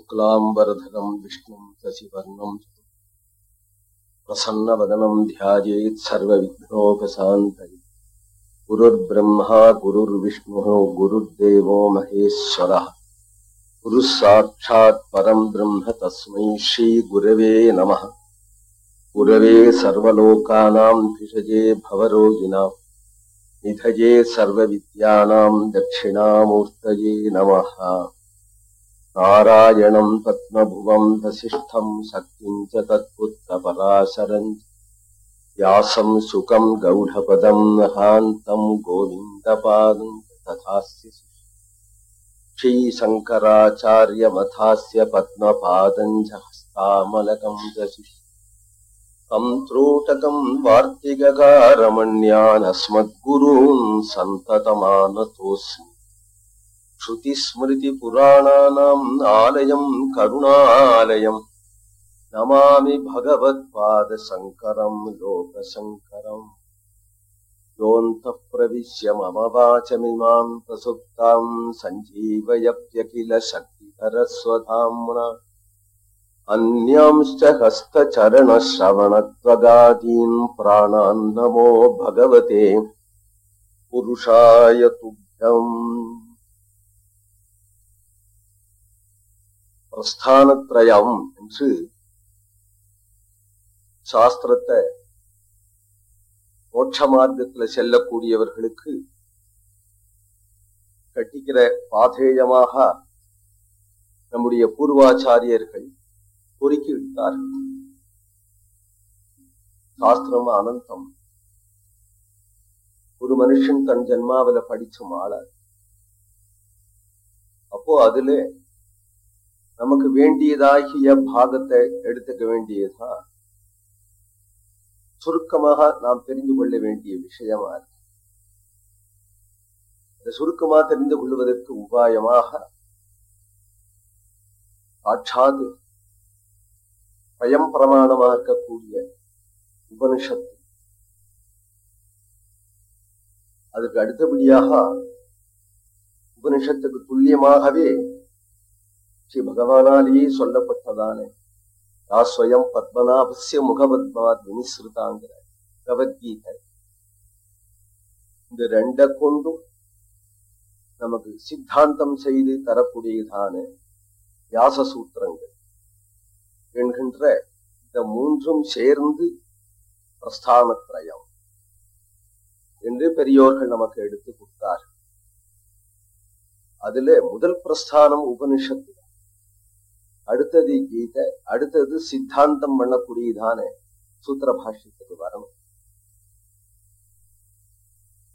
शुक्लाम्बरधरम् विष्णुम् शशिवर्णम् प्रसन्नवदनम् ध्यायेत् सर्वविघ्नोपशान्तये। गुरुर्ब्रह्मा, गुरुर्विष्णुः, गुरुर्देवो महेश्वरः। गुरुः साक्षात् परम् ब्रह्म तस्मै श्रीगुरवे नमः। गुरवे सर्वलोकानाम् भिषजे भवरोगिणाम् निधये सर्वविद्यानाम् दक्षिणामूर्तये नमः। नारायणम् पद्मभुवम् वसिष्ठम् शक्तिम् च तत्पुत्रपराशरम् व्यासम् सुकम् गौढपदम् नहान्तम् गोविन्दपादम् तथास्य श्रीशङ्कराचार्यमथास्य पद्मपादम् च हस्तामलकम् च तम् त्रोटकम् वार्तिककारमण्यानस्मद्गुरून् सन्ततमानतोऽस्मि श्रुतिस्मृतिपुराणानाम् आलयम् करुणालयम् नमामि भगवत्पादशङ्करम् लोकशङ्करम् योऽन्तः प्रविश्य मम वाचमिमाम् प्रसुप्ताम् सञ्जीवयप्यखिल शक्तिधरस्वधाम्ना अन्यांश्च हस्तचरणश्रवणत्वगादीन् प्राणान् नमो भगवते पुरुषाय तुभ्यम् பிரஸ்தானத்ரயம் என்று சாஸ்திரத்தை மோட்ச மார்க்கத்துல செல்லக்கூடியவர்களுக்கு கட்டிக்கிற பாதேயமாக நம்முடைய பூர்வாச்சாரியர்கள் பொறுக்கி விட்டார்கள். சாஸ்திரம் அனந்தம். ஒரு மனுஷன் தன் ஜென்மாவில படிச்சும் ஆளார் அப்போ அதுல நமக்கு வேண்டியதாகிய பாகத்தை எடுத்துக்க வேண்டியதா சுருக்கமாக நாம் தெரிந்து கொள்ள வேண்டிய விஷயமா இருக்கு. இந்த சுருக்கமா தெரிந்து கொள்வதற்கு உபாயமாக சாட்சாது பயம் பிரமாணமாக இருக்கக்கூடிய உபனிஷத்து. அதுக்கு அடுத்தபடியாக உபனிஷத்துக்கு துல்லியமாகவே ஸ்ரீ பகவானாலேயே சொல்லப்பட்டதானே யாஸ்வயம் பத்மநாபஸ்ய முகபத்மாத் வினிசிருதாங்கிற பகவத்கீதை. இந்த ரெண்ட கொண்டும் நமக்கு சித்தாந்தம் செய்து தரக்கூடியதான வியாச சூத்திரங்கள் என்கின்ற இந்த மூன்றும் சேர்ந்து பிரஸ்தானத்ரயம் என்று பெரியோர்கள் நமக்கு எடுத்து கொடுத்தார் அதுல முதல் பிரஸ்தானம் உபனிஷத்து. அடுத்தது கீதை அடுத்தது சித்தாந்தம் பண்ணக்கூடியதான சூத்திர பாஷ்யத்துக்கு வரணும்.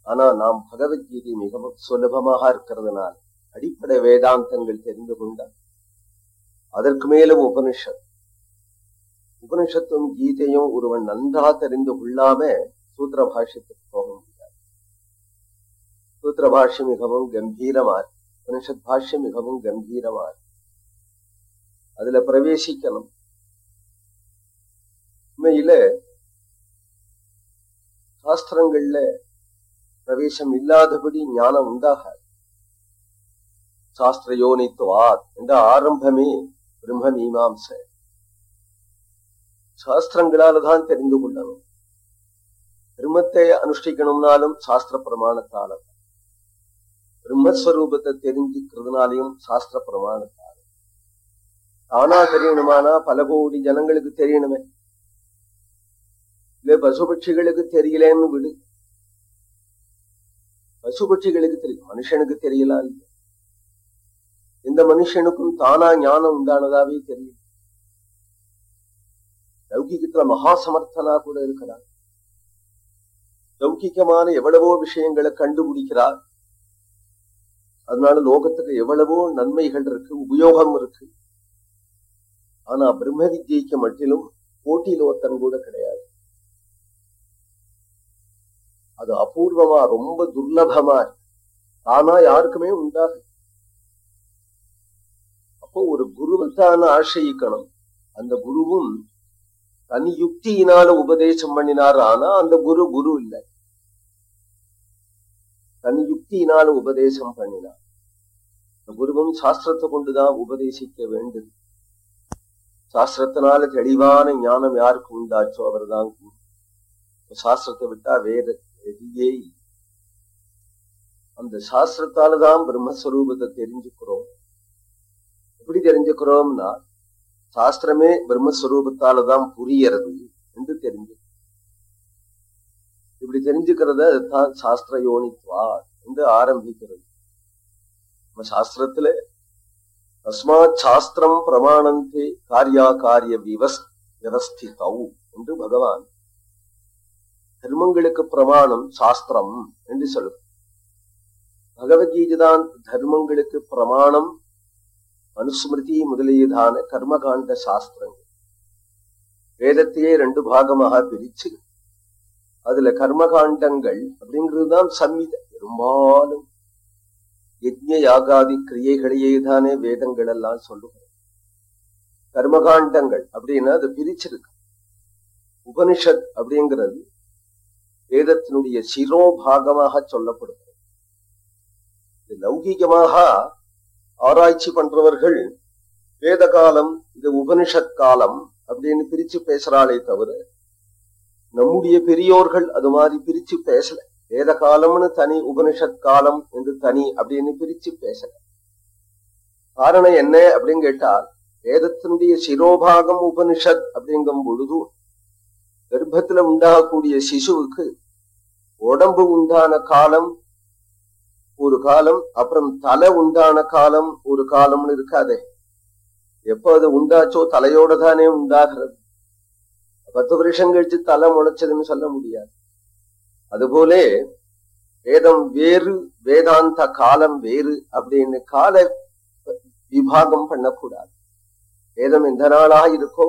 ஆனா நாம் பகவத்கீதை மிகவும் சுலபமாக இருக்கிறதுனால அடிப்படை வேதாந்தங்கள் தெரிந்து கொண்ட அதற்கு மேலும் உபனிஷத். உபனிஷத்தும் கீதையும் ஒருவன் நன்றா தெரிந்து கொள்ளாம சூத்திர பாஷ்யத்துக்கு போக முடியாது. சூத்திர பாஷ்யம் மிகவும் கம்பீரமா உபனிஷத் பாஷ்யம் மிகவும் கம்பீரமா அதுல பிரவேசிக்கணும். உண்மையில சாஸ்திரங்கள்ல பிரவேசம் இல்லாதபடி ஞானம் உண்டாகாது. சாஸ்திர யோனித்துவாத் என்ற ஆரம்பமே பிரம்ம மீமாம்ச சாஸ்திரங்களால தான் தெரிந்து கொள்ளணும். பிரம்மத்தை அனுஷ்டிக்கணும்னாலும் சாஸ்திர பிரமாணத்தால பிரம்மஸ்வரூபத்தை தெரிஞ்சுக்கிறதுனாலையும் சாஸ்திர பிரமாணத்தால் தானா தெரியணுமானா? பல கோடி ஜனங்களுக்கு தெரியணுமே. இல்ல பசுபட்சிகளுக்கு தெரியலன்னு விடு. பசுபட்சிகளுக்கு தெரியும். மனுஷனுக்கு தெரியலாம் இல்லை எந்த மனுஷனுக்கும் தானா ஞானம் உண்டானதாவே தெரியும். லௌகிகத்துல மகா சமர்த்தனா கூட இருக்கிறார். லௌகிகமான எவ்வளவோ விஷயங்களை கண்டுபிடிக்கிறார். அதனால லோகத்துக்கு எவ்வளவோ நன்மைகள் இருக்கு உபயோகம் இருக்கு. ஆனா பிரம்ம வித்யைக்கு மட்டிலும் போட்டியில் ஒருத்தன் கூட கிடையாது. அது அபூர்வமா ரொம்ப துர்லபமா ஆனா யாருக்குமே உண்டாது அப்போ ஒரு குருவைத்தான ஆசிரியிக்கணும் அந்த குருவும் தனி யுக்தியினால உபதேசம் பண்ணினார். ஆனா அந்த குரு குரு இல்லை. தனி யுக்தியினால உபதேசம் பண்ணினார். குருவும் சாஸ்திரத்தை கொண்டுதான் உபதேசிக்க வேண்டும் சாஸ்திரத்தினால தெளிவான ஞானம் யாருக்கு உண்டாச்சோ அவர்தான் குரு சாஸ்திரத்தை விட்டா வேற எதியே அந்த சாஸ்திரத்தாலதான் பிரம்மஸ்வரூபத்தை தெரிஞ்சுக்கிறோம். எப்படி தெரிஞ்சுக்கிறோம்னா சாஸ்திரமே பிரம்மஸ்வரூபத்தாலதான் புரியறது என்று தெரிஞ்சு. இப்படி தெரிஞ்சுக்கிறத அதுதான் சாஸ்திர யோனித்வா என்று ஆரம்பிக்கிறது. நம்ம சாஸ்திரத்துல தஸ்மாத் சாஸ்திரம் பிரமாணந்தே காரியா காரிய விவஸ் விவஸ்திதௌ என்று பகவான் தர்மங்களுக்கு பிரமாணம் சாஸ்திரம் என்று சொல்லும். பகவத்கீதைதான் தர்மங்களுக்கு பிரமாணம் அனுஸ்மிருதி முதலியதான கர்மகாண்ட சாஸ்திரங்கள். வேதத்தையே ரெண்டு பாகமாக பிரிச்சு அதுல கர்மகாண்டங்கள் அப்படிங்கிறது தான் சம்மித பெரும்பாலும் யஜ்ய யாகாதி கிரியைகளையே தானே வேதங்கள் எல்லாம் சொல்லுகிறோம் கர்மகாண்டங்கள் அப்படின்னா அது பிரிச்சிருக்கு. உபனிஷத் அப்படிங்கிறது வேதத்தினுடைய சிரோபாகமாக சொல்லப்படுகிறது. லௌகிகமாக ஆராய்ச்சி பண்றவர்கள் வேத காலம் இது உபனிஷத் காலம் அப்படின்னு பிரிச்சு பேசுறாளே தவிர நம்முடைய பெரியோர்கள் அது மாதிரி பிரிச்சு பேசல. வேத காலம்னு தனி உபனிஷத் காலம் என்று தனி அப்படின்னு பிரிச்சு பேசல. காரணம் என்ன அப்படின்னு கேட்டால் வேதத்தினுடைய சிரோபாகம் உபனிஷத் அப்படிங்கும் பொழுது கர்ப்பத்துல உண்டாகக்கூடிய சிசுவுக்கு உடம்பு உண்டான காலம் ஒரு காலம் அப்புறம் தலை உண்டான காலம் ஒரு காலம்னு இருக்காதே. எப்போ அது உண்டாச்சோ தலையோட தானே உண்டாகிறது. பத்து வருஷம் கழிச்சு தலை முளைச்சதுன்னு சொல்ல முடியாது. அதுபோல வேதம் வேறு வேதாந்த காலம் வேறு அப்படின்னு கால விபாகம் பண்ணக்கூடாது. வேதம் எந்த நாளாக இருக்கோ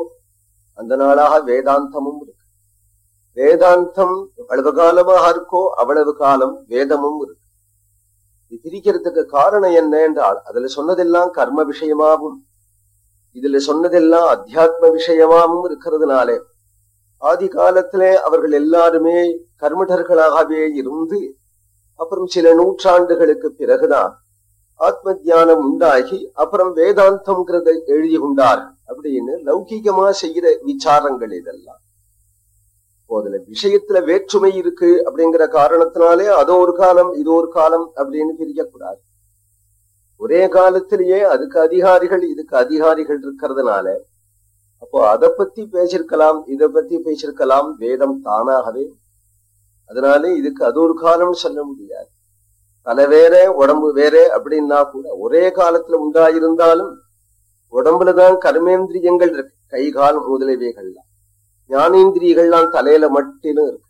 அந்த நாளாக வேதாந்தமும் இருக்கு. வேதாந்தம் எவ்வளவு காலமாக இருக்கோ அவ்வளவு காலம் வேதமும் இருக்கு. இது பிரிக்கிறதுக்கு காரணம் என்ன என்றால் அதுல சொன்னதெல்லாம் கர்ம விஷயமாகவும் இதுல சொன்னதெல்லாம் அத்தியாத்ம விஷயமாவும் இருக்கிறதுனாலே ஆதி காலத்திலே அவர்கள் எல்லாருமே கர்மடர்களாகவே இருந்து அப்புறம் சில நூற்றாண்டுகளுக்கு பிறகுதான் ஆத்ம தியானம் உண்டாகி அப்புறம் வேதாந்தம்ங்கிறத எழுதி கொண்டார்கள் அப்படின்னு லௌகிகமா செய்கிற விசாரங்கள் இதெல்லாம். அதுல விஷயத்துல வேற்றுமை இருக்கு அப்படிங்கிற காரணத்தினாலே அதோ ஒரு காலம் இது ஒரு காலம் அப்படின்னு பிரிக்கக்கூடாது. ஒரே காலத்திலேயே அதுக்கு அதிகாரிகள் இதுக்கு அதிகாரிகள் இருக்கிறதுனால அப்போ அதை பத்தி பேசிருக்கலாம் இதை பத்தி பேசிருக்கலாம் வேதம் தானாகவே. அதனால இதுக்கு அது ஒரு காலம்னு சொல்ல முடியாது. தலை வேற உடம்பு வேற அப்படின்னா கூட ஒரே காலத்துல உண்டாயிருந்தாலும் உடம்புலதான் கர்மேந்திரியங்கள் இருக்கு. கை கால் முதலியவைகள்லாம். ஞானேந்திரியங்கள்லாம் தலையில மட்டும் இருக்கு.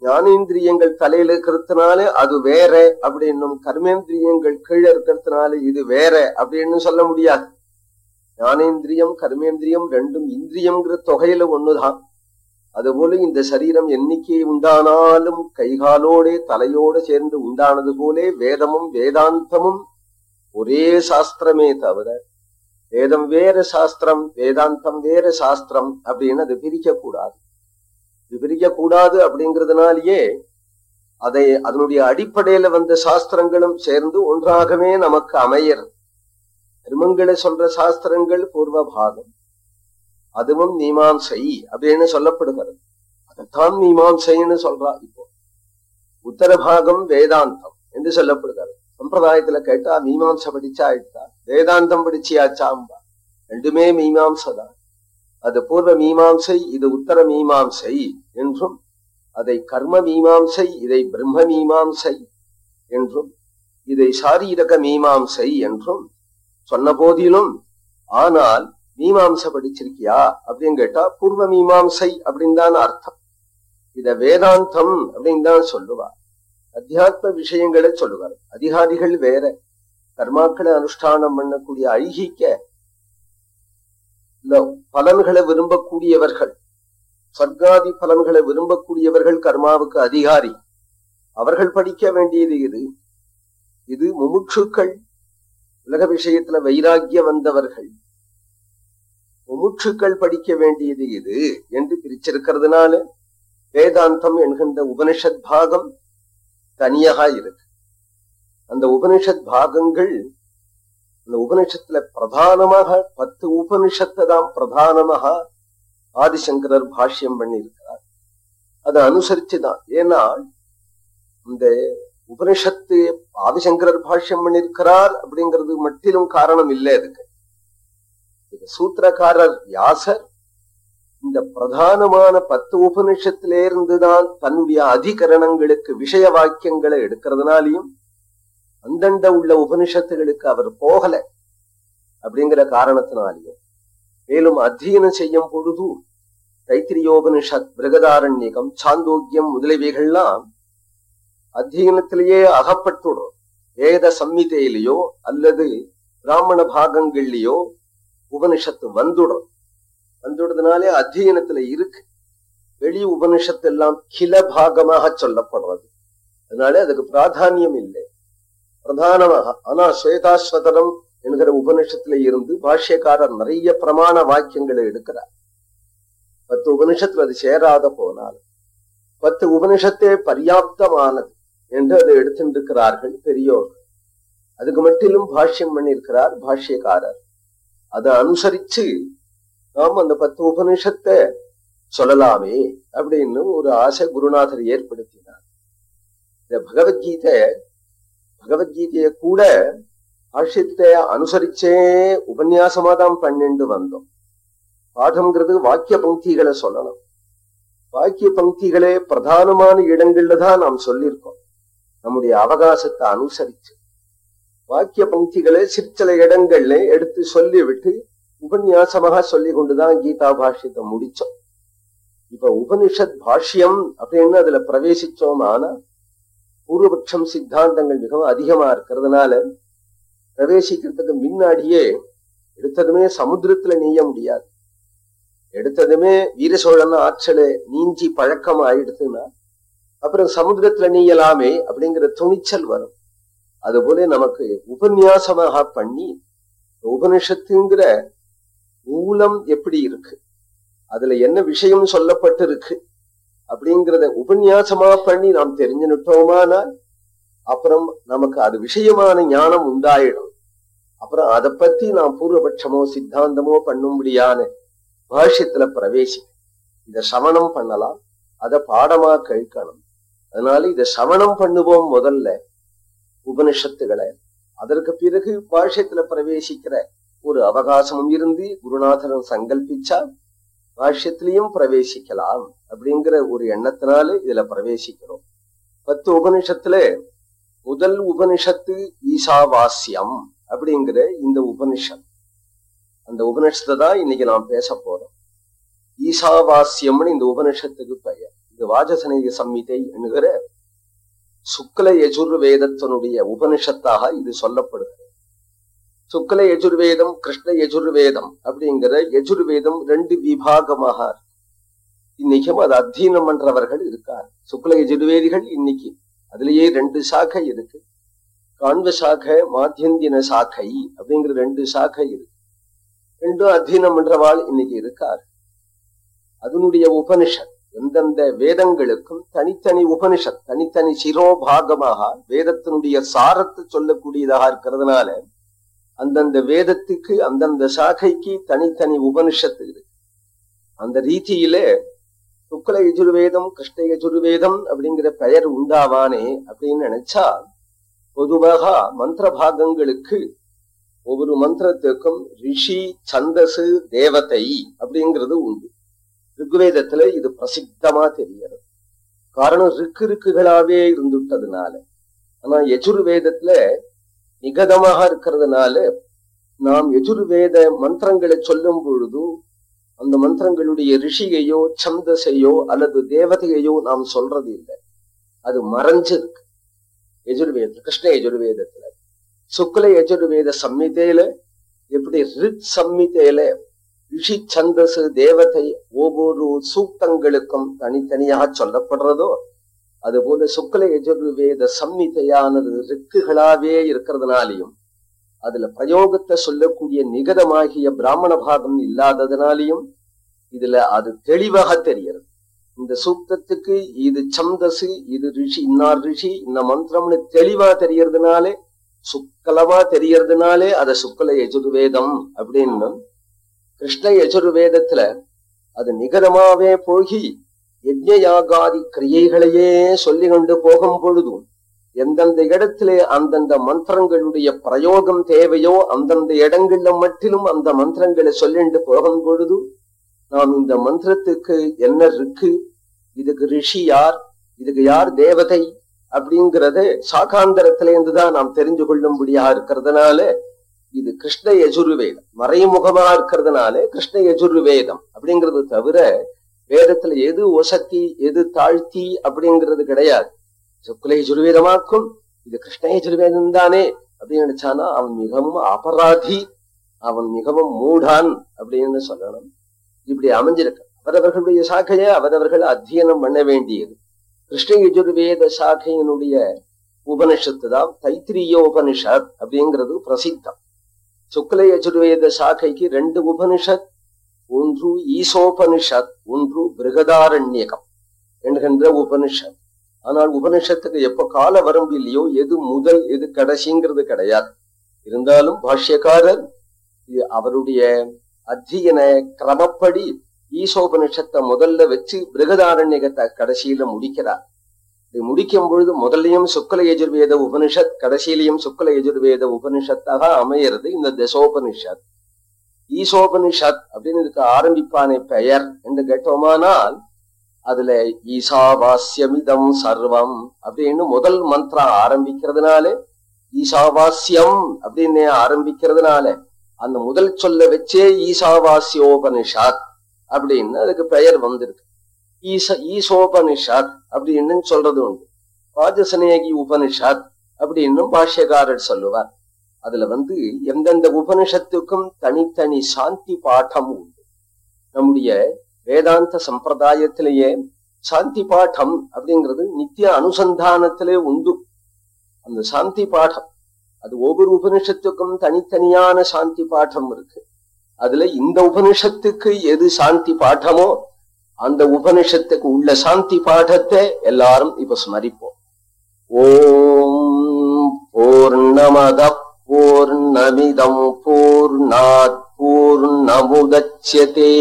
ஞானேந்திரியங்கள் தலையில இருக்கிறதுனால அது வேற அப்படின்னும் கர்மேந்திரியங்கள் கீழே இருக்கிறதுனால இது வேற அப்படின்னு சொல்ல முடியாது. ஞானேந்திரியம் கர்மேந்திரியம் ரெண்டும் இந்திரியம்ங்கிற தொகையில ஒண்ணுதான். அதுபோல இந்த சரீரம் எண்ணிக்கை உண்டானாலும் கைகாலோடே தலையோட சேர்ந்து உண்டானது போலே வேதமும் வேதாந்தமும் ஒரே சாஸ்திரமே தவிர வேதம் வேற சாஸ்திரம் வேதாந்தம் வேற சாஸ்திரம் அப்படின்னு அது பிரிக்க கூடாது இது பிரிக்க கூடாது அப்படிங்கிறதுனாலயே அதை அதனுடைய அடிப்படையில வந்த சாஸ்திரங்களும் சேர்ந்து ஒன்றாகவே நமக்கு அமையறது. தர்மங்களை சொல்ற சாஸ்திரங்கள் பூர்வ பாகம் அதுவும் மீமாம்சை அப்படின்னு சொல்லப்படுகிறது. அதைத்தான் மீமாம்சைன்னு சொல்றா இப்போ. உத்தர பாகம் வேதாந்தம் என்று சொல்லப்படுகிறது. சம்பிரதாயத்துல கேட்டா மீமாம்ச படிச்சா ஆயிட்டா வேதாந்தம் படிச்சியாச்சாம்பா ரெண்டுமே மீமாம்சதான் அது பூர்வ மீமாம்சை இது உத்தர மீமாம்சை என்றும் அதை கர்ம மீமாம்சை இதை பிரம்ம மீமாம்சை என்றும் இதை சாரீரக மீமாம்சை என்றும் சொன்ன போதிலும் ஆனால் மீமாம்ச படிச்சிருக்கியா அப்படின்னு கேட்டா பூர்வ மீமாம்சை அப்படின்னு தான் அர்த்தம். இத வேதாந்தம் அப்படின்னு தான் சொல்லுவா. அத்தியாத்ம விஷயங்களை சொல்லுவார். அதிகாரிகள் வேற. கர்மாக்களை அனுஷ்டானம் பண்ணக்கூடிய ஐகிக்க பலன்களை விரும்பக்கூடியவர்கள். சர்க்காதி பலன்களை விரும்பக்கூடியவர்கள் கர்மாவுக்கு அதிகாரி. அவர்கள் படிக்க வேண்டியது இது இது முமுட்சுக்கள் உலக விஷயத்துல வைராக்கியம் வந்தவர்கள் முமுட்சுக்கள் படிக்க வேண்டியது இது என்று பிரிச்சிருக்கிறதுனால வேதாந்தம் என்கின்ற உபனிஷத் பாகம் தனியாக இருக்கு. அந்த உபனிஷத் பாகங்கள் அந்த உபனிஷத்துல பிரதானமாக பத்து உபனிஷத்தை தான் பிரதானமாக ஆதிசங்கரர் பாஷ்யம் பண்ணியிருக்கிறார். அதை அனுசரிச்சுதான். ஏன்னா இந்த உபனிஷத்து ஆதிசங்கரர் பாஷ்யம் பண்ணிருக்கிறார் அப்படிங்கிறது மட்டிலும் காரணம் இல்லை அதுக்கு. சூத்திரக்காரர் வியாசர் இந்த பிரதானமான பத்து உபனிஷத்திலே இருந்துதான் தன்னுடைய அதிகரணங்களுக்கு விஷய வாக்கியங்களை எடுக்கிறதுனாலையும் அந்தண்ட உள்ள உபனிஷத்துகளுக்கு அவர் போகல அப்படிங்கிற காரணத்தினாலையும். மேலும் அத்தியனம் செய்யும் பொழுது தைத்திரியோபனிஷத் பிரகதாரண்யகம் சாந்தோக்கியம் முதலியவைகள்லாம் அத்தியனத்திலேயே அகப்பட்டுடும் வேத சம்மிதையிலேயோ அல்லது பிராமண பாகங்கள்லயோ உபனிஷத்து வந்துடும். வந்துடுறதுனாலே அத்தியனத்துல இருக்கு. வெளி உபனிஷத்து எல்லாம் கில பாகமாக சொல்லப்படுறது. அதனால அதுக்கு பிராதானியம் இல்லை. பிரதானமாக ஆனா சுவேதாஸ்வதனம் என்கிற உபனிஷத்துல இருந்து பாஷ்யக்காரர் நிறைய பிரமாண வாக்கியங்களை எடுக்கிறார். பத்து உபனிஷத்துல அது சேராத போனால் பத்து உபனிஷத்தே பர்யாப்தமானது. என்று அதை எடுத்துருக்கிறார்கள் பெரியோர். அதுக்கு மட்டிலும் பாஷ்யம் பண்ணியிருக்கிறார் பாஷ்யக்காரர். அதை அனுசரிச்சு நாம் அந்த பத்து உபனிஷத்தை சொல்லலாமே அப்படின்னு ஒரு ஆசை குருநாதர் ஏற்படுத்தினார். இந்த பகவத்கீதை பகவத்கீதையை கூட பாஷ்யத்தை அனுசரிச்சே உபன்யாசமா தான் பண்ணிட்டு வந்தோம். பாடம்ங்கிறது வாக்கிய பங்கிகளை சொல்லணும். வாக்கிய பங்கிகளே பிரதானமான இடங்கள்ல தான் நாம் சொல்லியிருக்கோம். நம்முடைய அவகாசத்தை அனுசரிச்சு வாக்கிய பங்கிகளை சிற்சில இடங்கள்ல எடுத்து சொல்லி விட்டு உபன்யாசமாக சொல்லி கொண்டுதான் கீதா பாஷ்யத்தை முடிச்சோம். இப்ப உபனிஷத் பாஷ்யம் அப்படின்னு அதுல பிரவேசிச்சோம் ஆனா பூர்வபட்சம் சித்தாந்தங்கள் மிகவும் அதிகமா இருக்கிறதுனால பிரவேசிக்கிறதுக்கு முன்னாடியே எடுத்ததுமே சமுத்திரத்துல நீய முடியாது. எடுத்ததுமே வீர சோழன் ஆற்றலை நீஞ்சி பழக்கம் ஆயிடுதுன்னா அப்புறம் சமுத்திரத்துல நீயலாமே அப்படிங்கிற துணிச்சல் வரும். அதுபோல நமக்கு உபன்யாசமாக பண்ணி உபனிஷத்துங்கிற மூலம் எப்படி இருக்கு? அதுல என்ன விஷயம் சொல்லப்பட்டு இருக்கு அப்படிங்கிறத உபன்யாசமா பண்ணி நாம் தெரிஞ்சுட்டோமானால் அப்புறம் நமக்கு அது விஷயமான ஞானம் உண்டாயிடும். அப்புறம் அதை பத்தி நாம் பூர்வபட்சமோ சித்தாந்தமோ பண்ணும்படியான பாஷ்யத்துல பிரவேசி இத சமணம் பண்ணலாம் அதை பாடமா கழிக்கணும். அதனால இத சமணம் பண்ணுவோம் முதல்ல உபனிஷத்துகளை அதற்கு பிறகு பாஷ்யத்துல பிரவேசிக்கிற ஒரு அவகாசமும் இருந்து குருநாதரன் சங்கல்பிச்சா பாஷ்யத்திலையும் பிரவேசிக்கலாம் அப்படிங்கிற ஒரு எண்ணத்தினால இதுல பிரவேசிக்கிறோம். பத்து உபனிஷத்துல முதல் உபனிஷத்து ஈசாவாஸ்யம் அப்படிங்கிற இந்த உபனிஷத். அந்த உபனிஷத்தை தான் இன்னைக்கு நாம் பேச போறோம். ஈசாவாஸ்யம்னு இந்த உபனிஷத்துக்கு பெயர். இது வாஜசனேக சம்மிதை என்கிற சுக்ல யஜுர்வேதத்தினுடைய உபனிஷத்தாக இது சொல்லப்படுகிறது. சுக்ல யஜுர்வேதம் கிருஷ்ண யஜுர்வேதம் அப்படிங்கிற யஜுர்வேதம் ரெண்டு விபாகமாக இன்னைக்கும் அது அத்தீனம் பண்றவர்கள் இருக்கார். சுக்ல யஜுர்வேதிகள் இன்னைக்கு அதுலயே ரெண்டு சாக்கை இருக்கு. காண்ப சாக்கை மாத்தியந்தின சாக்கை அப்படிங்கிற ரெண்டு சாக்கை இருக்கு. ரெண்டும் அத்தீனம் பண்றவாள் இன்னைக்கு இருக்கார். அதனுடைய உபனிஷத் எந்தெந்த வேதங்களுக்கும் தனித்தனி உபனிஷத் தனித்தனி சிரோபாகமாக வேதத்தினுடைய சாரத்தை சொல்லக்கூடியதாக இருக்கிறதுனால அந்தந்த வேதத்துக்கு அந்தந்த சாகைக்கு தனித்தனி உபனிஷத்து இருக்கு அந்த ரீதியிலே சுக்ல யஜுர்வேதம் கிருஷ்ண யஜுர்வேதம் அப்படிங்கிற பெயர் உண்டாவானே அப்படின்னு நினைச்சா பொதுவாக மந்திர பாகங்களுக்கு ஒவ்வொரு மந்திரத்துக்கும் ரிஷி சந்தசு தேவதை அப்படிங்கிறது உண்டு. ரிக்வேதத்துல இது பிரசித்தமா தெரியறது காரணம் ரிக்கு ரிக்குகளாவே இருந்துட்டதுனால ஆனா யஜுர்வேதத்துல நிகதமாக இருக்கிறதுனால நாம் எஜுர்வேத மந்திரங்களை சொல்லும் பொழுது அந்த மந்திரங்களுடைய ரிஷியையோ சந்தசையோ அல்லது தேவதையையோ நாம் சொல்றது இல்லை. அது மறைஞ்சிருக்கு. எஜுர்வேத கிருஷ்ண எஜுர்வேதத்துல சுக்ல எஜுர்வேத சம்மிதையில எப்படி ரித் சம்மிதையில ரிஷி சந்தசு தேவதை ஒவ்வொரு சூக்தங்களுக்கும் தனித்தனியாக சொல்லப்படுறதோ அதுபோல சுக்ல எஜுர்வேத சம்மிதையானது ரிக்குகளாவே இருக்கிறதுனாலையும் அதுல பிரயோகத்தை சொல்லக்கூடிய நிகதமாகிய பிராமண பாகம் இல்லாததுனாலையும் இதுல அது தெளிவாக தெரிகிறது. இந்த சூக்தத்துக்கு இது சந்தசு இது ரிஷி இன்னார் ரிஷி இந்த மந்திரம்னு தெளிவா தெரியறதுனாலே சுக்கலவா தெரியறதுனாலே அத சுக்கல யஜுர்வேதம் அப்படின்னு கிருஷ்ண யஜுர்வேதத்துல அது நிகரமாவே போகி யஜ்யாகாதி கிரியைகளையே சொல்லி கொண்டு போகும் பொழுதும் எந்தெந்த இடத்திலே அந்தந்த மந்திரங்களுடைய பிரயோகம் தேவையோ அந்தந்த இடங்கள்ல மட்டிலும் அந்த மந்திரங்களை சொல்லிட்டு போகும் பொழுது நாம் இந்த மந்திரத்துக்கு என்ன இருக்கு? இதுக்கு ரிஷி யார்? இதுக்கு யார் தேவதை? அப்படிங்கறது சாகாந்தரத்திலேருந்து தான் நாம் தெரிஞ்சு கொள்ளும்படியா இருக்கிறதுனால இது கிருஷ்ண யஜுர்வேதம். மறைமுகமா இருக்கிறதுனால கிருஷ்ண யஜுர்வேதம் அப்படிங்கிறது தவிர வேதத்துல எது ஒசத்தி எது தாழ்த்தி அப்படிங்கிறது கிடையாது. சுக்குல யஜுர்வேதமாக்கும் இது கிருஷ்ண யஜுர்வேதம் தானே அப்படின்னு நினைச்சானா அவன் மிகவும் அபராதி அவன் மிகவும் மூடான் அப்படின்னு சொல்லணும். இப்படி அமைஞ்சிருக்க. அவரவர்களுடைய சாக்கையை அவரவர்கள் அத்தியனம் பண்ண வேண்டியது. கிருஷ்ண யஜுர்வேத சாக்கையினுடைய உபனிஷத்து தான் தைத்திரிய உபனிஷத் அப்படிங்கிறது பிரசித்தம். சுக்ல யஜுர்வேத சாக்கைக்கு ரெண்டு உபனிஷத் ஒன்று ஈசோபனிஷத் ஒன்று பிருகதாரண்யகம் என்கின்ற உபனிஷத். ஆனால் உபனிஷத்துக்கு எப்ப கால வரம்பு இல்லையோ எது முதல் எது கடைசிங்கிறது கிடையாது. இருந்தாலும் பாஷ்யக்காரர் அவருடைய அத்தியன கிரமப்படி ஈசோபனிஷத்தை முதல்ல வச்சு பிருகதாரண்யகத்தை கடைசியில முடிக்கிறார். இது முடிக்கும் பொழுது முதல்லையும் சுக்கல எஜுர்வேத உபனிஷத் கடைசியிலையும் சுக்கல எஜுர்வேத உபனிஷத்தாக அமையிறது இந்த தசோபனிஷத். ஈசோபனிஷத் அப்படின்னு இதுக்கு ஆரம்பிப்பானே பெயர் என்று கேட்டோமானால் அதுல ஈசாவாஸ்யமிதம் சர்வம் அப்படின்னு முதல் மந்திரம் ஆரம்பிக்கிறதுனால ஈசாவாஸ்யம் அப்படின்னு ஆரம்பிக்கிறதுனால அந்த முதல் சொல்ல வச்சே ஈசாவாஸ்யோபனிஷாத் அப்படின்னு அதுக்கு பெயர் வந்திருக்கு. ஈச ஈசோபனிஷாத் அப்படின்னு சொல்றது உண்டு. பாஜசனேகி உபனிஷாத் அப்படின்னு பாஷ்யக்காரர் சொல்லுவார். அதுல வந்து எந்தெந்த உபனிஷத்துக்கும் தனித்தனி சாந்தி பாடம் உண்டு. நம்முடைய வேதாந்த சம்பிரதாயத்திலேயே சாந்தி பாடம் அப்படிங்கிறது நித்திய அனுசந்தானத்திலே உண்டு. அந்த சாந்தி பாடம் அது ஒவ்வொரு உபனிஷத்துக்கும் தனித்தனியான சாந்தி பாடம் இருக்கு. அதுல இந்த உபனிஷத்துக்கு எது சாந்தி பாடமோ அந்த உபனிஷத்துக்கு உள்ள சாந்தி பாடத்தை எல்லாரும் இப்ப ஸ்மரிப்போம். ஓம் பூர்ணமத பூர்ணமிதம் பூர்ணாத் பூர்ணமுதட்சியதே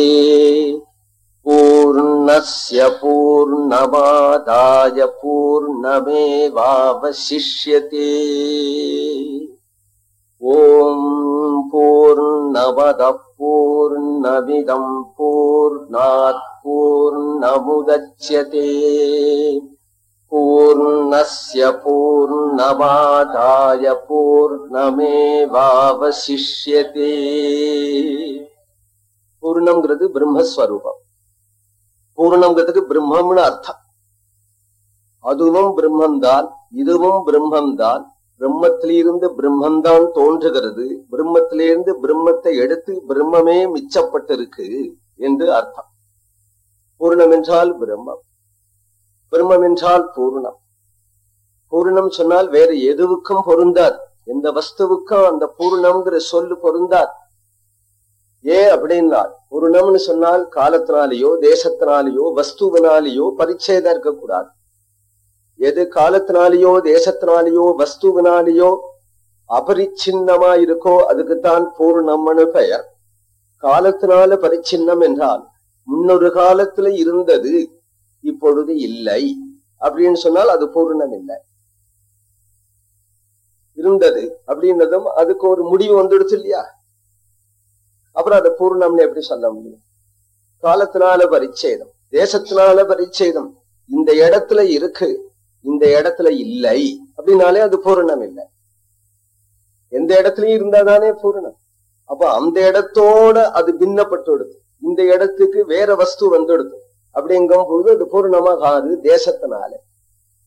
பூர்ணஸ்ய பூர்ணமாதாய பூர்ணமேவாவசிஷ்யதே. ஓம் பூர்ணமத பூர்ணமிதம் பூர்ணாத் பூர்ணமுதட்சியதே பூர்ணஸ்ய பூர்ணமாதாய பூர்ணமேவாவசிஷ்யதே. பூர்ணம்ங்கிறது பிரம்மஸ்வரூபம். பூர்ணம்ங்கிறதுக்கு பிரம்மம்னு அர்த்தம். அதுவும் பிரம்மம்தான் இதுவும் பிரம்மம்தான் பிரம்மத்திலிருந்து பிரம்மந்தான் தோன்றுகிறது. பிரம்மத்திலிருந்து பிரம்மத்தை எடுத்து பிரம்மமே மிச்சப்பட்டிருக்கு என்று அர்த்தம். பூர்ணம் என்றால் பிரம்மம். பிரம்மம் என்றால் பூர்ணம். பூர்ணம் சொன்னால் வேற எதுவுக்கும் பொருந்தாது. எந்த வஸ்துவுக்கும் அந்த பூர்ணம்ங்கிற சொல்லு பொருந்தாது. ஏன் அப்படின்னா பூர்ணம்னு சொன்னால் காலத்தினாலேயோ தேசத்தினாலேயோ வஸ்துவினாலேயோ பரிச்சேதம் இருக்கக்கூடாது. எது காலத்தினாலேயோ தேசத்தினாலேயோ வஸ்துவினாலேயோ அபரிச்சின்னமா இருக்கோ அதுக்குத்தான் பூர்ணம்னு பெயர். காலத்தினால பரிச்சின்னம் என்றால் முன்னொரு காலத்துல இருந்தது இப்பொழுது இல்லை அப்படின்னு சொன்னால் அது பூர்ணம் இல்லை. இருந்தது அப்படின்னதும் அதுக்கு ஒரு முடிவு வந்துடுச்சு இல்லையா? அப்புறம் அது பூர்ணம்னு எப்படி சொல்ல முடியும்? காலத்தினால பரிச்சேதம் தேசத்தினால பரிச்சேதம் இந்த இடத்துல இருக்கு இந்த இடத்துல இல்லை. அப்படின்னாலே அது பூரணம் இல்லை. எந்த இடத்துலயும் இருந்தாதானே பூரணம். அப்ப அந்த இடத்தோட அது பின்னப்பட்டுடுது இந்த இடத்துக்கு வேற வஸ்து வந்துடுது அப்படிங்கும் பொழுது அது பூர்ணமாக ஆறு தேசத்தினால.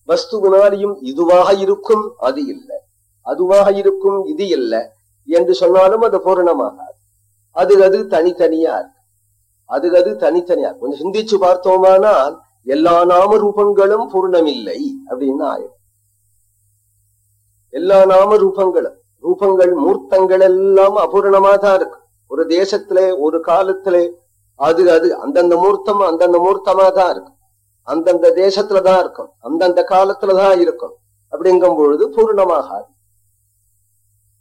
வஸ்துவினாலையும் இதுவாக இருக்கும் அது இல்லை. அதுவாக இருக்கும் இது இல்லை. என்று சொன்னாலும் அது பூரணமாகாது. அது அது தனித்தனியா இருக்கு. அது அது தனித்தனியா கொஞ்சம் சிந்திச்சு பார்த்தோமானால் எல்லா நாம ரூபங்களும் பூர்ணமில்லை அப்படின்னு ஆயிடும் எல்லா நாம ரூபங்களும் ரூபங்கள் மூர்த்தங்கள் எல்லாம் அபூர்ணமா தான் இருக்கு ஒரு தேசத்திலே ஒரு காலத்திலே அது அது அந்தந்த மூர்த்தம் அந்தந்த மூர்த்தமா தான் இருக்கும். அந்தந்த தேசத்துலதான் இருக்கும். அந்தந்த காலத்துலதான் இருக்கும். அப்படிங்கும் பொழுது பூர்ணமாகாது.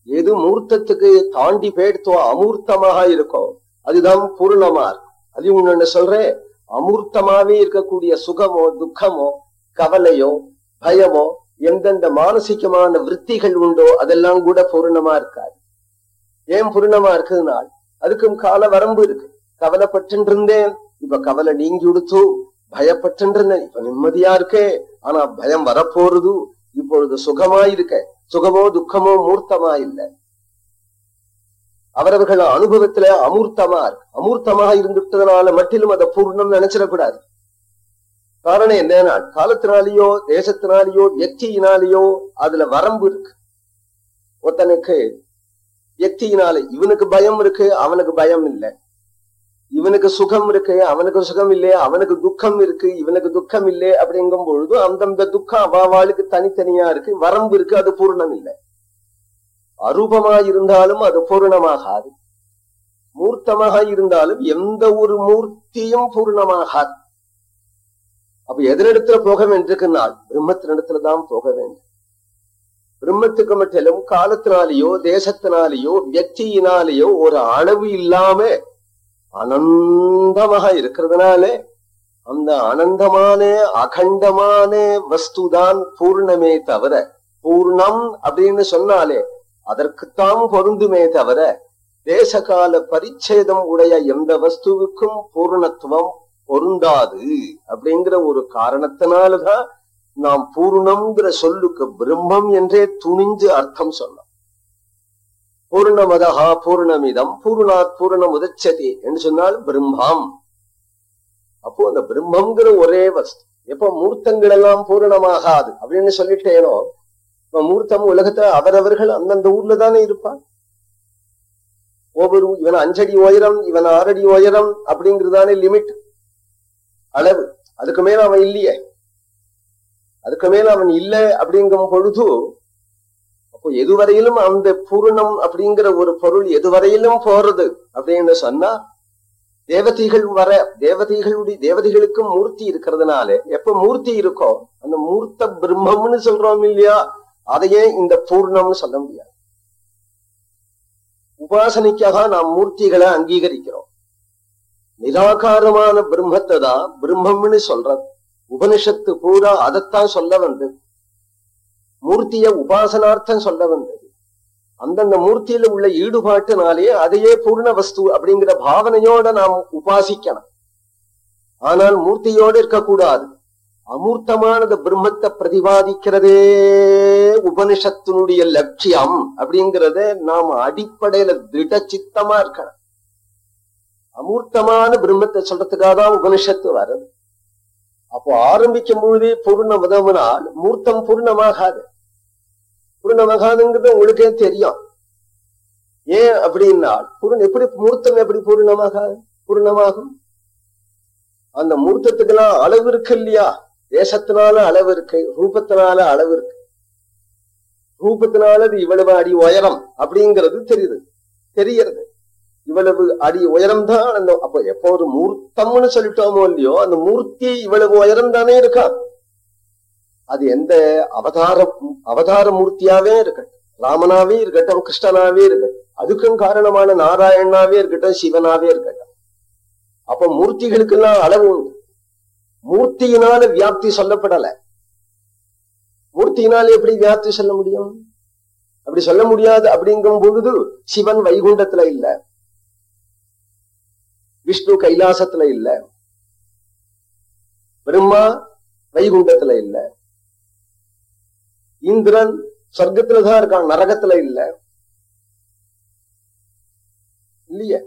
எது மூர்த்தத்துக்கு தாண்டி போயிடுத்தோ அமூர்த்தமாக இருக்கோ அதுதான் பூர்ணமா இருக்கும். அது ஒண்ணு சொல்றேன். அமூர்த்தமாவே இருக்கக்கூடிய சுகமோ துக்கமோ கவலையோ பயமோ எந்தெந்த மானசிகமான விற்த்திகள் உண்டோ அதெல்லாம் கூட பூர்ணமா இருக்காது. ஏன் பூர்ணமா இருக்குதுனால் அதுக்கும் கால வரம்பு இருக்கு. கவலைப்பட்டு இருந்தேன் இப்ப கவலை நீங்கி கொடுத்து பயப்பட்டு இருந்தேன் இப்ப நிம்மதியா இருக்கே ஆனா பயம் வரப்போறது இப்பொழுது சுகமா இருக்க சுகமோ துக்கமோ மூர்த்தமா இல்லை அவரவர்கள் அனுபவத்துல அமூர்த்தமா இருக்கு அமூர்த்தமாக இருந்துட்டதுனால மட்டிலும் அதை பூர்ணம் நினைச்சிடக்கூடாது. காரணம் என்னன்னா காலத்தினாலேயோ தேசத்தினாலேயோ வியக்தியினாலேயோ அதுல வரம்பு இருக்கு. ஒருத்தனுக்கு வியக்தியினாலே இவனுக்கு பயம் இருக்கு அவனுக்கு பயம் இல்லை. இவனுக்கு சுகம் இருக்கு அவனுக்கு சுகம் இல்லையே அவனுக்கு துக்கம் இருக்கு இவனுக்கு துக்கம் இல்லை அப்படிங்கும் பொழுது அந்தந்த துக்கம் அவாவாளுக்கு தனித்தனியா இருக்கு வரம்பு இருக்கு அது பூர்ணம் இல்லை. அரூபமா இருந்தாலும் அது பூர்ணமாகாது. மூர்த்தமாக இருந்தாலும் எந்த ஒரு மூர்த்தியும் பூர்ணமாகாது. அப்ப எதனிடத்துல போக வேண்டியிருக்குனால் பிரம்மத்தினிடத்துல தான் போக வேண்டும். பிரம்மத்துக்கு மட்டும் காலத்தினாலேயோ தேசத்தினாலேயோ வியக்தியினாலேயோ ஒரு அளவு இல்லாம அனந்தமாக இருக்கிறதுனால அந்த அனந்தமான அகண்டமான வஸ்துதான் பூர்ணமே தவிர பூர்ணம் அப்படின்னு சொன்னாலே அதற்குத்தான் பொருந்துமே தவிர தேசகால பரிச்சேதம் உடைய எந்த வஸ்துவுக்கும் பூர்ணத்துவம் பொருந்தாது அப்படிங்கிற ஒரு காரணத்தினாலதான் நாம் பூர்ணம்ங்கிற சொல்லுக்கு பிரம்மம் என்றே துணிஞ்சு அர்த்தம் சொன்னோம் பூர்ணமதா பூர்ணமிதம் பூர்ணாத் பூர்ணம் உதச்சதி என்று சொன்னால் பிரம்மம். அப்போ அந்த பிரம்மங்கிற ஒரே வஸ்து. எப்போ மூர்த்தங்கள் எல்லாம் பூரணமாகாது அப்படின்னு சொல்லிட்டேனோ மூர்த்தம் உலகத்துல அவரவர்கள் அந்தந்த ஊர்ல தானே இருப்பான்? ஒவ்வொரு இவன் அஞ்சடி உயரம் இவன் ஆறடி உயரம் அப்படிங்கிறதானே லிமிட்? அளவு. அதுக்கு மேல அவன் இல்லையே. அதுக்கு மேல அவன் இல்லை அப்படிங்கும் பொழுது அப்போ எதுவரையிலும் அந்த பூர்ணம் அப்படிங்கிற ஒரு பொருள் எதுவரையிலும் போறது அப்படின்னு சொன்னா தேவதைகள் வர தேவதைகளுடைய தேவதைகளுக்கும் மூர்த்தி இருக்கிறதுனால எப்ப மூர்த்தி இருக்கோ அந்த மூர்த்த பிரம்மம்னு சொல்றோம் இல்லையா? அதையே இந்த பூர்ணம்னு சொல்ல முடியாது. உபாசனைக்காக நாம் மூர்த்திகளை அங்கீகரிக்கிறோம். நிராகாரமான பிரம்மத்தை தான் பிரம்மம்னு சொல்றது. உபனிஷத்து பூரா அதைத்தான் சொல்ல வந்தது. மூர்த்திய உபாசனார்த்தம் சொல்ல வந்தது. அந்தந்த மூர்த்தியில உள்ள ஈடுபாட்டுனாலே அதையே பூர்ண வஸ்து அப்படிங்கிற பாவனையோட நாம் உபாசிக்கணும். ஆனால் மூர்த்தியோடு இருக்கக்கூடாது. அமூர்த்தமானது பிரம்மத்தை பிரதிபாதிக்கிறதே உபனிஷத்தினுடைய லட்சியம் அப்படிங்கறத நாம அடிப்படையில திட சித்தமா இருக்கணும். அமூர்த்தமான பிரம்மத்தை சொல்றதுக்காக தான் உபனிஷத்து வருது அப்போ ஆரம்பிக்கும் பொழுதே பூர்ண உதவினால் மூர்த்தம் பூர்ணமாகாது. பூர்ணமாகாதுங்கிறது உங்களுக்கே தெரியும். ஏன் அப்படின்னா பூர்ண எப்படி மூர்த்தம் எப்படி பூர்ணமாகாது? பூர்ணமாகும்? அந்த மூர்த்தத்துக்கெல்லாம் அளவு இருக்கு இல்லையா? தேசத்தினால அளவு இருக்கு ரூபத்தினால அளவு இருக்கு. ரூபத்தினால அது இவ்வளவு அடி உயரம் அப்படிங்கிறது தெரியுது. தெரியறது இவ்வளவு அடி உயரம் தான் அந்த அப்ப எப்போ ஒரு மூர்த்தம்னு சொல்லிட்டோமோ இல்லையோ அந்த மூர்த்தி இவ்வளவு உயரம் தானே இருக்கா? அது எந்த அவதார அவதார மூர்த்தியாவே இருக்கட்டும். ராமனாவே இருக்கட்டும் கிருஷ்ணனாவே இருக்கட்டும். அதுக்கும் காரணமான நாராயணனாவே இருக்கட்டும் சிவனாவே இருக்கட்டும். அப்ப மூர்த்திகளுக்கெல்லாம் அளவு உண்டு. மூர்த்தியினால வியாப்தி சொல்லப்படல. மூர்த்தியினால எப்படி வியாப்தி சொல்ல முடியும்? அப்படி சொல்ல முடியாது அப்படிங்கும் பொழுது சிவன் வைகுண்டத்துல இல்ல. விஷ்ணு கைலாசத்துல இல்ல. பிரம்மா வைகுண்டத்துல இல்ல. இந்திரன் சொர்க்கத்துலதான் இருக்கான் நரகத்துல இல்ல. இல்லையே?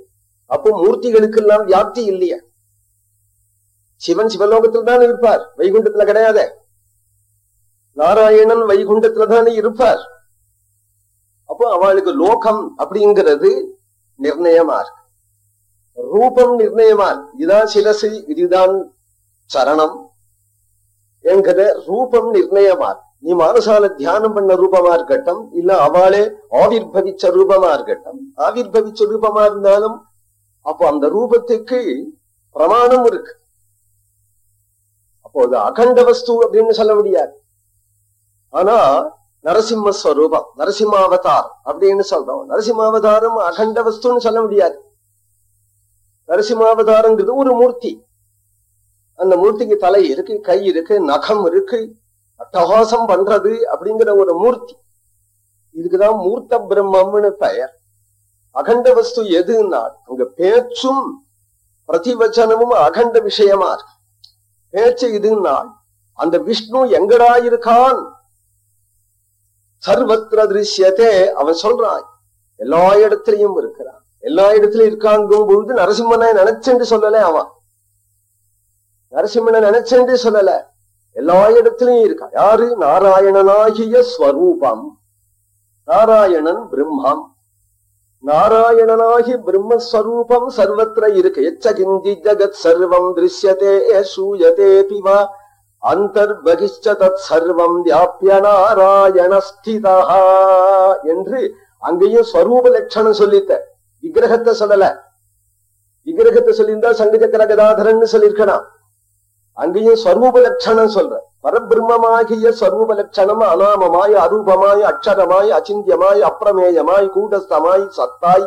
அப்போ மூர்த்திகளுக்கு எல்லாம் வியாப்தி இல்லையா? சிவன் சிவலோகத்தில் தான் இருப்பார். வைகுண்டத்துல கிடையாது. நாராயணன் வைகுண்டத்துல தானே இருப்பார். அப்போ அவளுக்கு லோகம் அப்படிங்கிறது நிர்ணயமா இருக்கு ரூபம் நிர்ணயமா இதான் இதுதான் சிரசு இதுதான் சரணம் என்கிற ரூபம் நிர்ணயமா நீ மனசால தியானம் பண்ண ரூபமா இருக்கட்டும் இல்ல அவளே ஆவிர்பவிச்ச ரூபமா இருக்கட்டும் ஆவிர்பவிச்ச ரூபமா இருந்தாலும் அப்போ அந்த ரூபத்துக்கு பிரமாணம் இருக்கு. அப்போது அகண்ட வஸ்து அப்படின்னு சொல்ல முடியாது. ஆனா நரசிம்ம ஸ்வரூபம் அப்படின்னு சொல்றோம். நரசிம்மாவதாரம் அகண்ட வஸ்துன்னு சொல்ல முடியாது. நரசிம்மாவதாரங்கிறது ஒரு மூர்த்தி. அந்த மூர்த்திக்கு தலை இருக்கு கை இருக்கு நகம் இருக்கு அட்டகாசம் பண்றது அப்படிங்கிற ஒரு மூர்த்தி. இதுக்குதான் மூர்த்த பிரம்மம்னு பெயர். அகண்ட வஸ்து எதுன்னா அங்க பேச்சும் பிரதிவச்சனமும் அகண்ட விஷயமா இருக்கு. பேச்சு இதுன்னா அந்த விஷ்ணு எங்கடா இருக்கான்? சர்வத்திர திருஷ்யத்தே அவன் சொல்றான். எல்லா இடத்திலையும் இருக்கிறான். எல்லா இடத்துலயும் இருக்காங்கும் பொழுது நரசிம்மனை நினைச்சென்று சொல்லல அவன். நரசிம்மனை நினைச்சென்று சொல்லல. எல்லா இடத்திலையும் இருக்கான். யாரு? நாராயணனாகிய ஸ்வரூபம். நாராயணன் பிரம்மம். நாராயணனாகி பிரம்மஸ்வரூபம் சர்வத்திர இருக்கு எச்ச கிஞ்சி ஜகத் சர்வம் திருஷ்யத்தே சூயதே பிவா அந்தர்பகிஷ்ட தத் சர்வம் வியாபிய நாராயணஸ்திதா என்று அங்கேயும் ஸ்வரூப லட்சணம் சொல்லித்த விக்கிரகத்தை சொல்லல. விக்கிரகத்தை சொல்லியிருந்தா சங்க கதாதரன் சொல்லியிருக்கணும் அங்கேயும் ஸ்வரூப லட்சணம் சொல்ற. பரபிரம்மமாகிய ஸ்வரூப லட்சணம் அனாமமாய் அரூபமாய் அக்ஷரமாய் அச்சிந்தியமாய் அப்பிரமேயமாய் கூடஸ்தமாய் சத்தாய்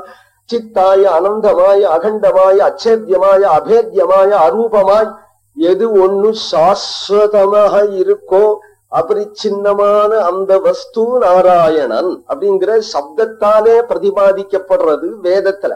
சித்தாய் அனந்தமாய் அகண்டமாய் அச்சேத்தியமாய அபேத்தியமாய அரூபமாய் எது ஒண்ணு சாஸ்வதமாக இருக்கோ அபரிச்சின்னமான அந்த வஸ்து நாராயணன் அப்படிங்கிற சப்தத்தாலே பிரதிபாதிக்கப்படுறது வேதத்துல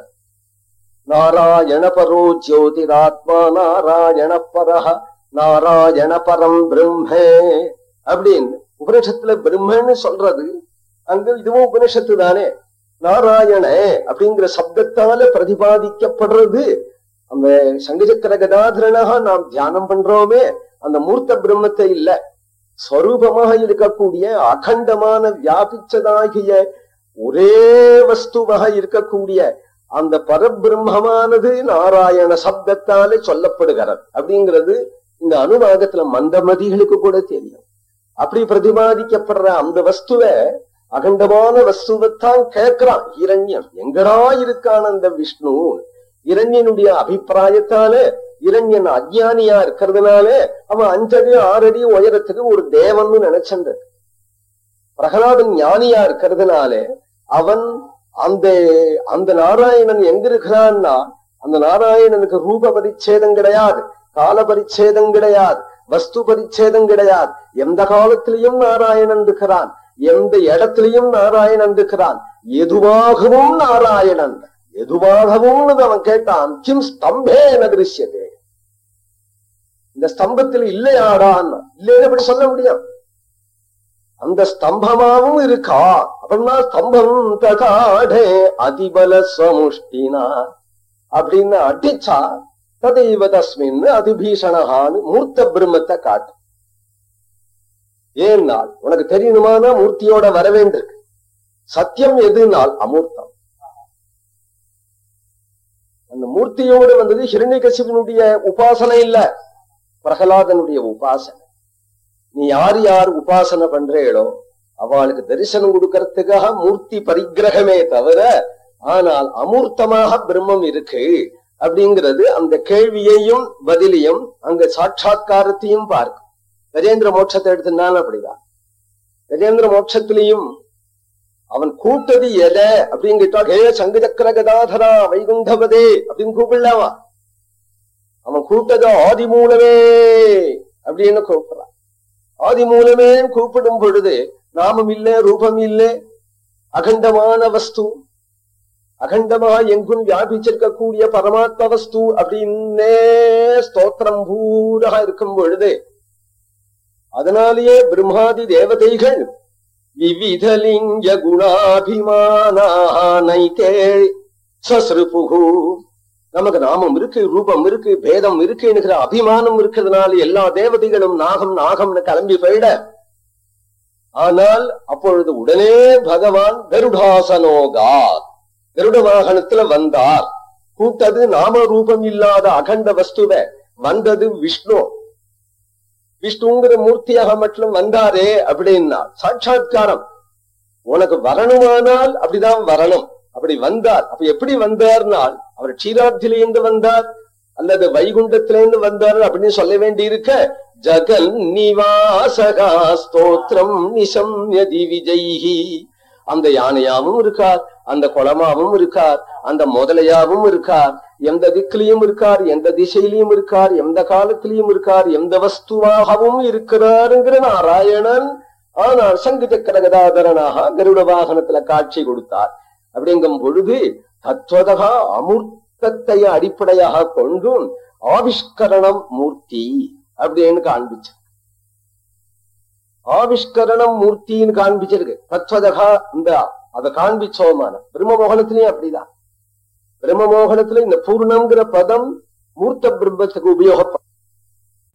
நாராயண பரோ ஜோதிராத்மா நாராயண பரஹ நாராயண பரம் பிரம்மே. அப்படின்னு உபனிஷத்துல பிரம்மன்னு சொல்றது அங்க இதுவும் உபனிஷத்து தானே. நாராயண அப்படிங்கிற சப்தத்தால பிரதிபாதிக்கப்படுறது. அந்த சங்கச்சக்கர கதாதரனாக நாம் தியானம் பண்றோமே அந்த மூர்த்த பிரம்மத்தை இல்ல. ஸ்வரூபமாக இருக்கக்கூடிய அகண்டமான வியாபிச்சதாகிய ஒரே வஸ்துவாக இருக்கக்கூடிய அந்த பரபிரம்மமானது நாராயண சப்தத்தாலே சொல்லப்படுகிறது. அப்படிங்கிறது இந்த அனுவாகத்துல மந்தமதிகளுக்கு கூட தெரியும். அப்படி பிரதிபாதிக்கப்படுற அந்த வஸ்துவ அகண்டமான வஸ்துவத்தான் கேட்கிறான். இரண்யம். எங்கடா இருக்கான் அந்த விஷ்ணு? இரண்யனுடைய அபிப்பிராயத்தால இரண்யன் அஜ்ஞானியா இருக்கிறதுனால அவன் அஞ்சடி ஆறடி உயரத்துக்கு ஒரு தேவன் நினைச்சந்த பிரகலாதன் ஞானியா இருக்கிறதுனால அவன் அந்த அந்த நாராயணன் எங்க இருக்கிறான்னா அந்த நாராயணனுக்கு ரூப பரிச்சேதம் கிடையாது. கால பரிச்சேதம் கிடையாது வஸ்து பரிச்சேதம் கிடையாது. எந்த காலத்திலையும் நாராயணன் இருக்கிறான் எந்த இடத்திலையும் நாராயணன் இருக்கிறான். எதுவாகவும் நாராயணன் எதுவாகவும் அவன் கேட்டான் கிம் ஸ்தம்பே என திருஷ்யதே. இந்த ஸ்தம்பத்தில் இல்லையாடான் இல்லைன்னு அப்படி சொல்ல முடியும்? அந்த ஸ்தம்பமாவும் இருக்கா? அப்படின்னா ஸ்தம்பம் ததாடே அதிபல சமுஷ்டினா. அப்படின்னு அடிச்சா ததைவ தஸ்மின் அதிபீஷணகான்னு மூர்த்த பிரம்மத்தை காட்டு ஏன்னால் உனக்கு தெரியணுமானா மூர்த்தியோட வரவேண்டிருக்கு। சத்தியம் எதுனால் அமூர்த்தம். அந்த மூர்த்தியோடு வந்தது ஹிரண்யகசிபனுடைய உபாசனை இல்ல. பிரகலாதனுடைய உபாசனை. நீ யார் யார் உபாசனை பண்றேளோ அவளுக்கு தரிசனம் கொடுக்கறதுக்காக மூர்த்தி பரிகிரகமே தவிர ஆனால் அமூர்த்தமாக பிரம்மம் இருக்கு. அப்படிங்கிறது அந்த கேள்வியையும் பதிலையும் அங்க சாட்சா்காரத்தையும் பார்க்கும். கஜேந்திர மோட்சத்தை எடுத்திருந்தாலும் அப்படிதான். கஜேந்திர மோட்சத்திலையும் அவன் கூட்டது எதை அப்படின்னு கேட்டா ஹே சங்கு சக்கர கதாதரா வைகுண்டபதே அப்படின்னு கூப்பிடலாமா? அவன் கூட்டது ஆதி மூலமே அப்படின்னு கூப்பிடுறான். ஆதி மூலமே கூப்பிடும் பொழுது நாமம் இல்லை ரூபம் இல்லை அகண்டமான வஸ்து அகண்டமா எங்கும் வியாபிச்சிருக்கக்கூடிய பரமாத்ம வஸ்து அப்படின்னே ஸ்தோத்திரம் பூரா இருக்கும் பொழுது அதனாலேயே பிரம்மாதி தேவதைகள் விவிதலிங்க குணாபிமானே சஸ்ருபுகு நமக்கு நாமம் இருக்கு ரூபம் இருக்கு பேதம் இருக்குங்கிற அபிமானம் இருக்கிறதுனால எல்லா தேவதைகளும் நாகம் நாகம்னு கிளம்பி போயிட. ஆனால் அப்பொழுது உடனே பகவான் கருடாசனோகாத். கருட வாகனத்துல வந்தார். கூட்டது நாம ரூபம் இல்லாத அகண்ட வஸ்துவ வந்தது விஷ்ணு. விஷ்ணுங்கிற மூர்த்தியாக மட்டும் வந்தாரே அப்படின்னா சாட்சா்காரம் உனக்கு வரணுமானால் அப்படிதான் வரணும். அப்படி வந்தார். அப்ப எப்படி வந்தார்னால் அவர் க்ஷீராப்திலிருந்து வந்தார் அல்லது வைகுண்டத்திலிருந்து வந்தார் அப்படின்னு சொல்ல வேண்டி இருக்க ஜகன் நிவாசகா ஸ்தோத்திரம் நிசம்யதி விஜய்ஹி அந்த யானையாவும் இருக்கார். அந்த குளமாவும் இருக்கார் அந்த முதலையாவும் இருக்கார். எந்த திக்கிலையும் இருக்கார் எந்த திசையிலையும் இருக்கார் எந்த காலத்திலையும் இருக்கார் எந்த வஸ்துவாகவும் இருக்கிறாருங்கிற நாராயணன் ஆனால் சங்கு சக்கர கதாதரனாக கருட வாகனத்துல காட்சி கொடுத்தார். அப்படிங்கும் பொழுது தத்வதகா அமூர்த்தத்தை அடிப்படையாக கொண்டும் ஆவிஷ்கரணம் மூர்த்தி அப்படின்னு காண்பிச்சு. ஆவிஷ்கரணம் மூர்த்தின்னு காண்பிச்சிருக்கு. தத்வதகா இந்த அதை காண்பிச்சோமான பிரம்மமோகனத்திலையும் அப்படிதான். பிரம்மமோகனத்துல இந்த பூர்ணம்ங்கிற பதம் மூர்த்த பிரம்மத்துக்கு உபயோகப்படும்.